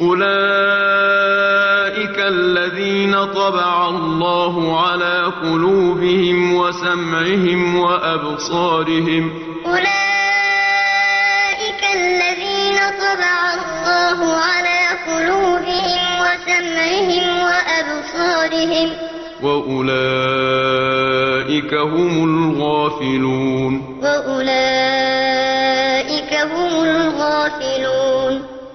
أولئك الذين طبع الله على قلوبهم وسمعهم وأبصارهم أولئك الذين طبع الله على قلوبهم وسمعهم وأبصارهم وأولئك هم الغافلون وأولئك هم الغافلون